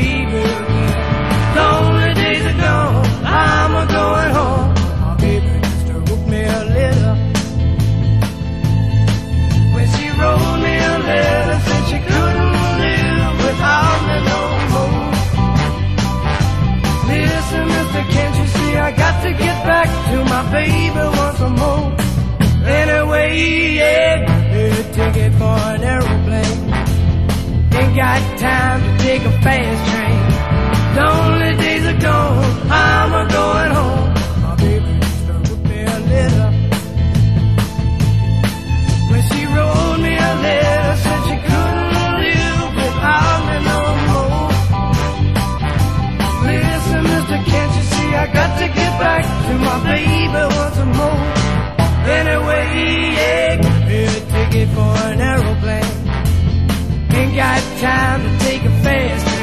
baby. Lonely days are gone, I'm a going home. My baby wrote me a letter. When she wrote me a letter, said she couldn't live without me no more. Listen, mister, can't you see I got to get back to my baby once more? Anyway, yeah, a ticket for an aeroplane. Ain't got time to take a fast train. Lonely days are gone, I'm a going home. My baby just wrote me a letter. When she wrote me a letter, said she couldn't live without me no more. Listen, mister, can't you see I got to get back to my baby once more? Anyway, yeah, give a ticket for an aeroplane. Got time to take a fast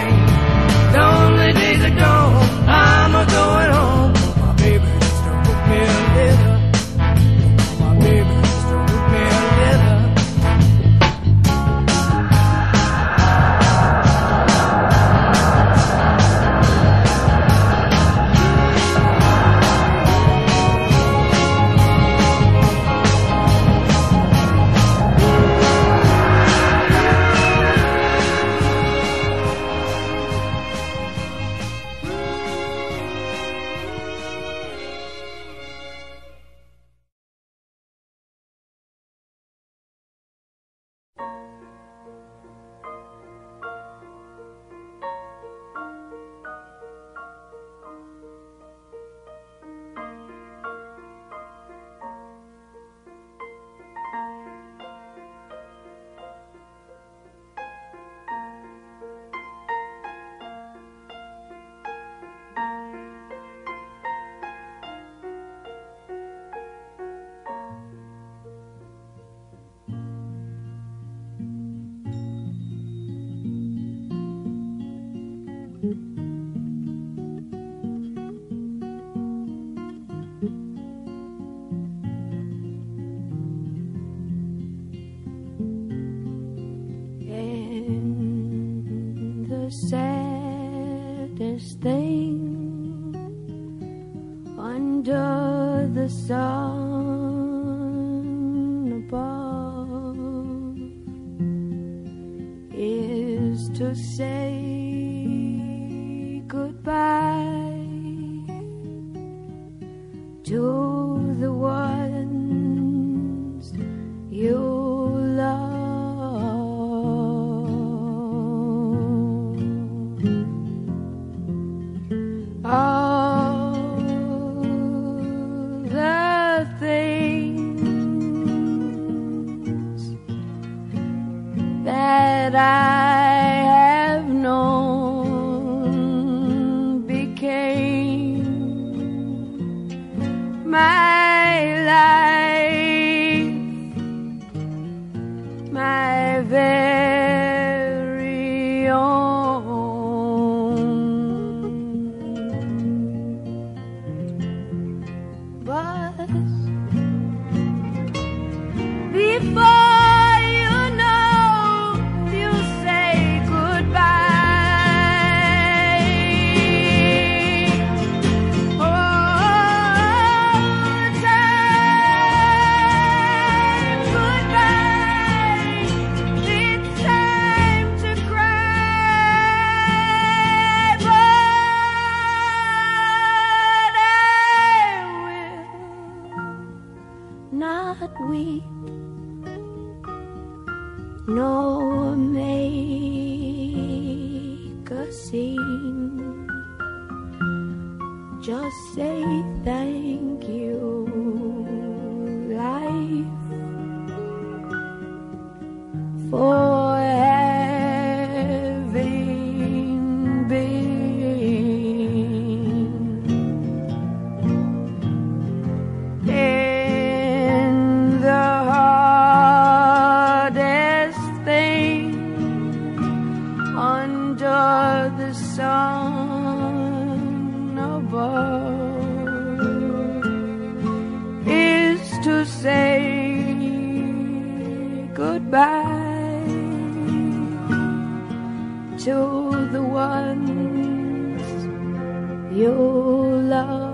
your love.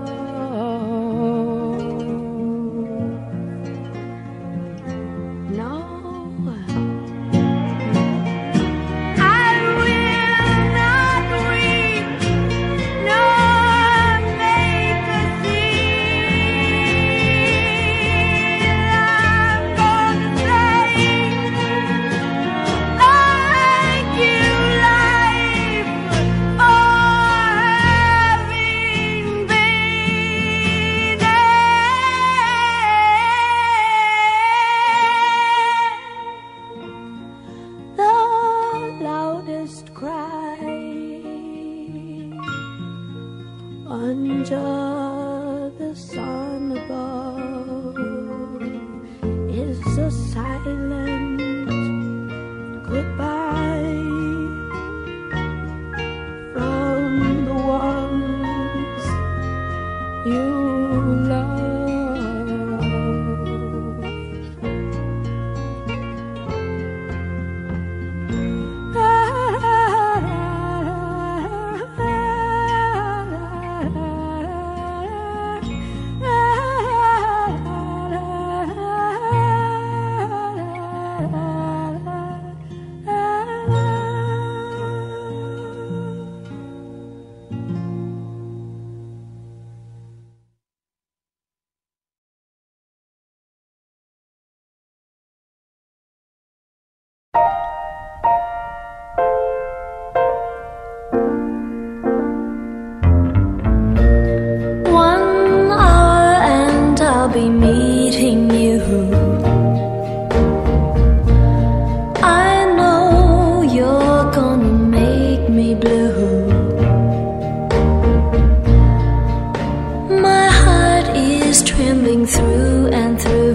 through and through.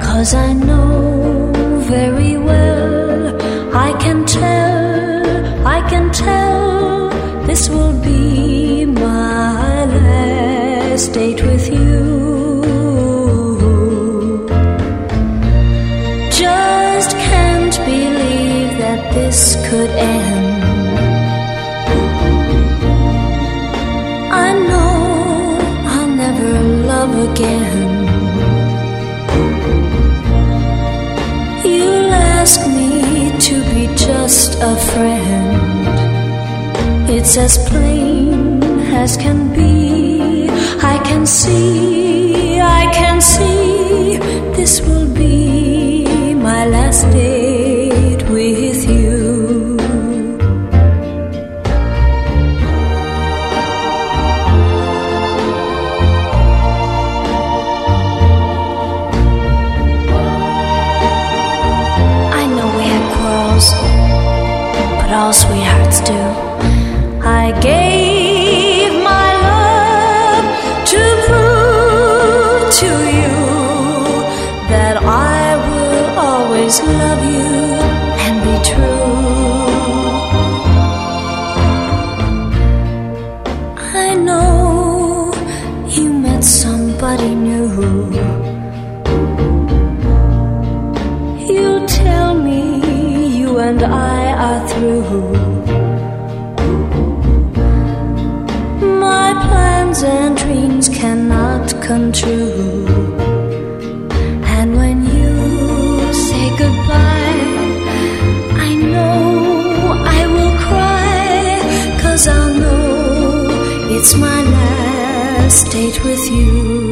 Cause I know very well, I can tell, I can tell, this will be my last date with you. It's as plain as can be. I can see, I can see, this will be my last date with you. I know we had quarrels, but all sweethearts do. I gave It's my last date with you.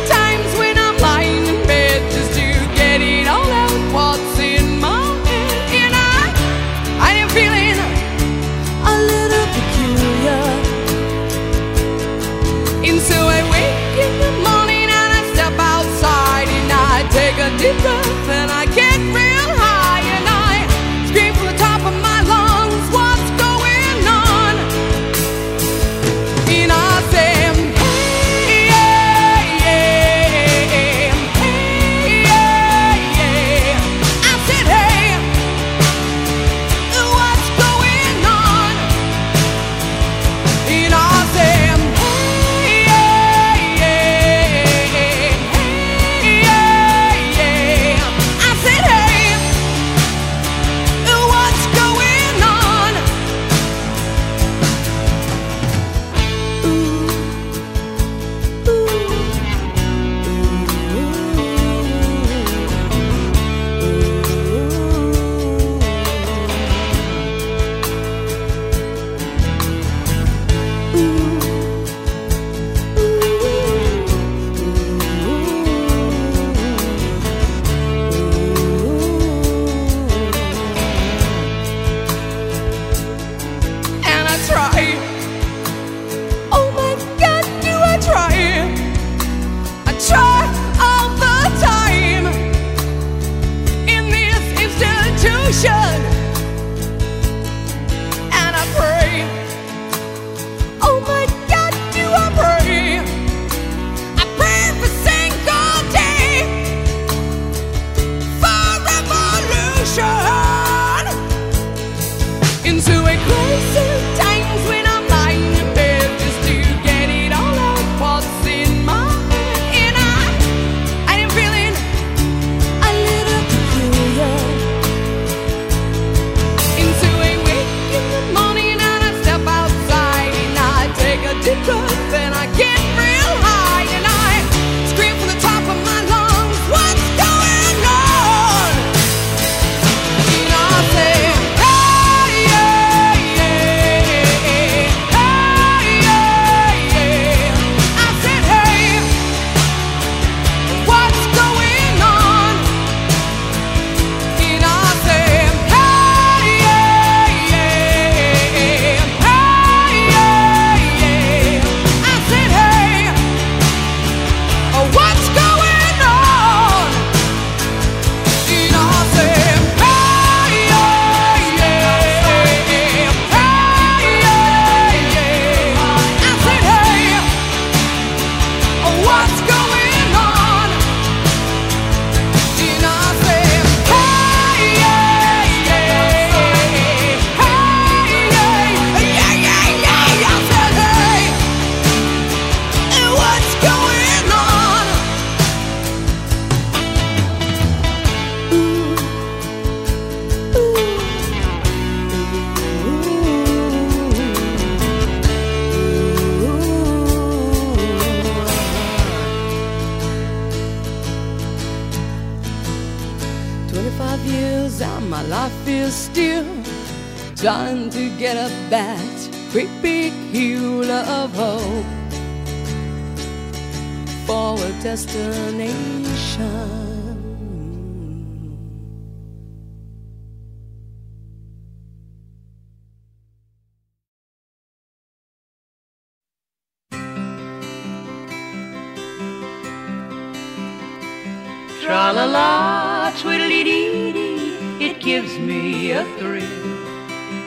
For a destination. Tra la la, twiddly dee dee, it gives me a thrill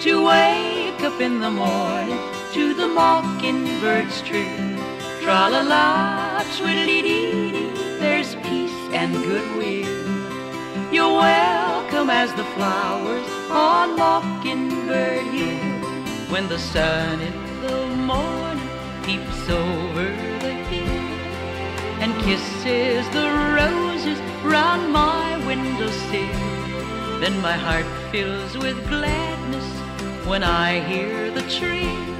to wake up in the morning to the mockingbird's trill. Tra la la, twiddly dee dee, there's peace and goodwill. You're welcome as the flowers on Mockingbird Hill. When the sun in the morning peeps over the hill and kisses the roses round my windowsill. Then my heart fills with gladness when I hear the trill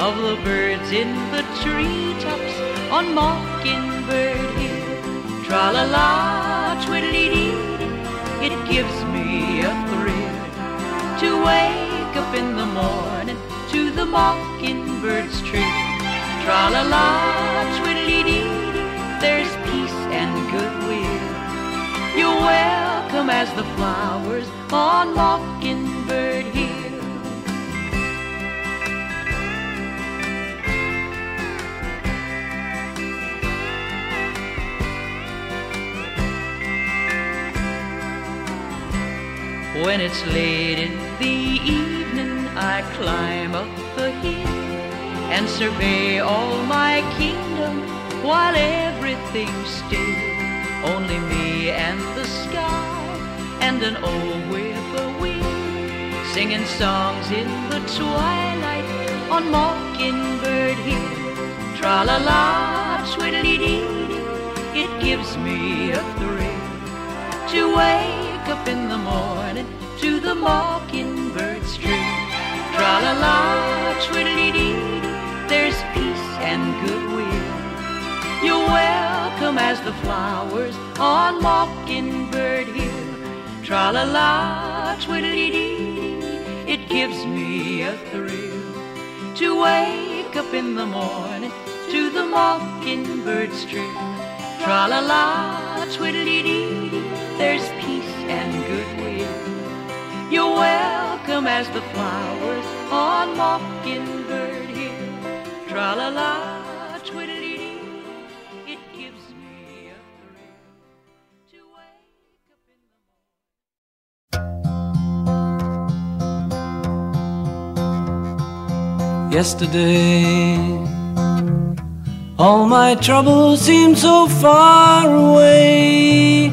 of the birds in the treetops on Mockingbird Hill. Tra la la, twiddly dee, it gives me a thrill to wake up in the morning to the mockingbird's trill. Tra la la, twiddly dee there's peace and goodwill. You're welcome as the flowers on Mockingbird Hill. When it's late in the evening, I climb up the hill and survey all my kingdom while everything's still. Only me and the sky and an old whippoorwill singing songs in the twilight on Mockingbird Hill. Tra la la, twiddly dee, it gives me a thrill to wake up in the morning to the mockingbird's trill. Tra la la, twiddly dee, there's peace and goodwill. You're welcome as the flowers on Mockingbird Hill. Tra la la, twiddly dee, it gives me a thrill to wake up in the morning to the mockingbird's trill. Tra la la, twiddly dee, there's peace and goodwill. You're welcome as the flowers on Mockingbird Hill. Tra la la, yesterday. All my troubles seemed so far away.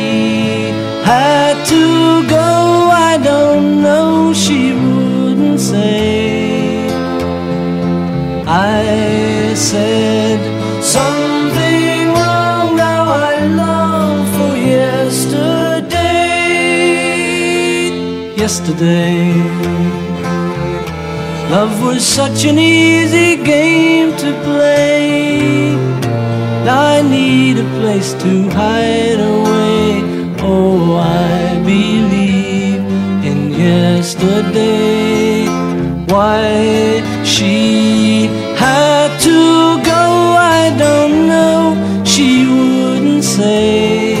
had to go, I don't know. She wouldn't say. I said something wrong. Now I long for yesterday. Yesterday. Love was such an easy game to play. I need a place to hide away. Oh, I believe in yesterday. Why she had to go, I don't know. She wouldn't say.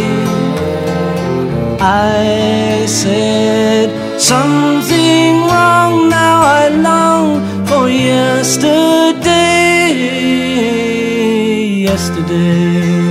I said something wrong. Now I long for yesterday. Yesterday.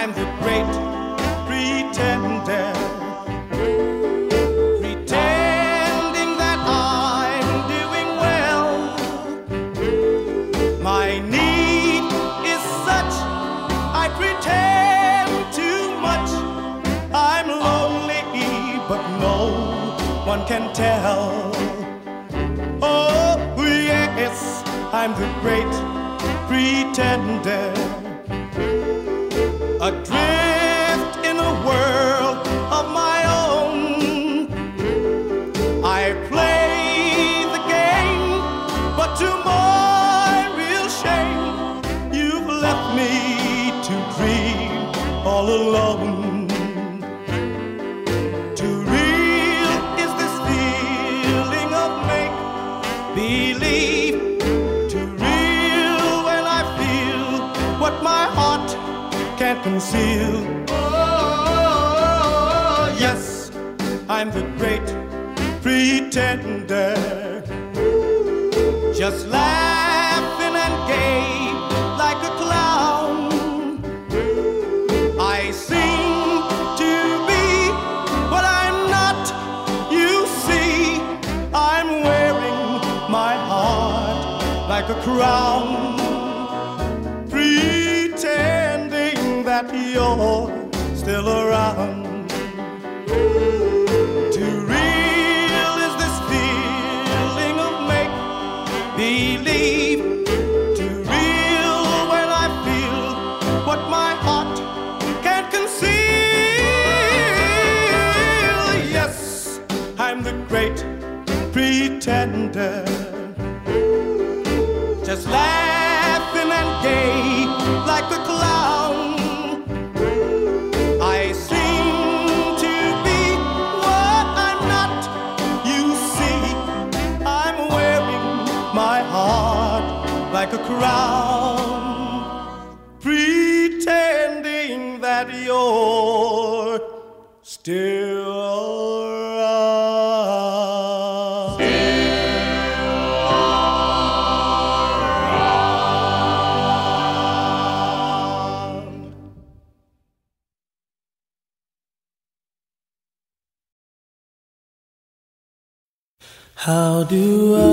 I'm the great pretender. Pretending that I'm doing well. My need is such, I pretend too much. I'm lonely, but no one can tell. Oh, yes, I'm the great pretender. can't conceal. Oh, yes, I'm the great pretender. Just laughing and gay like a clown. I seem to be what I'm not. You see, I'm wearing my heart like a crown. you're still around. Too real is this feeling of make believe. Too real when I feel what my heart can't conceal. Yes, I'm the great pretender. Just laughing and gay. do I?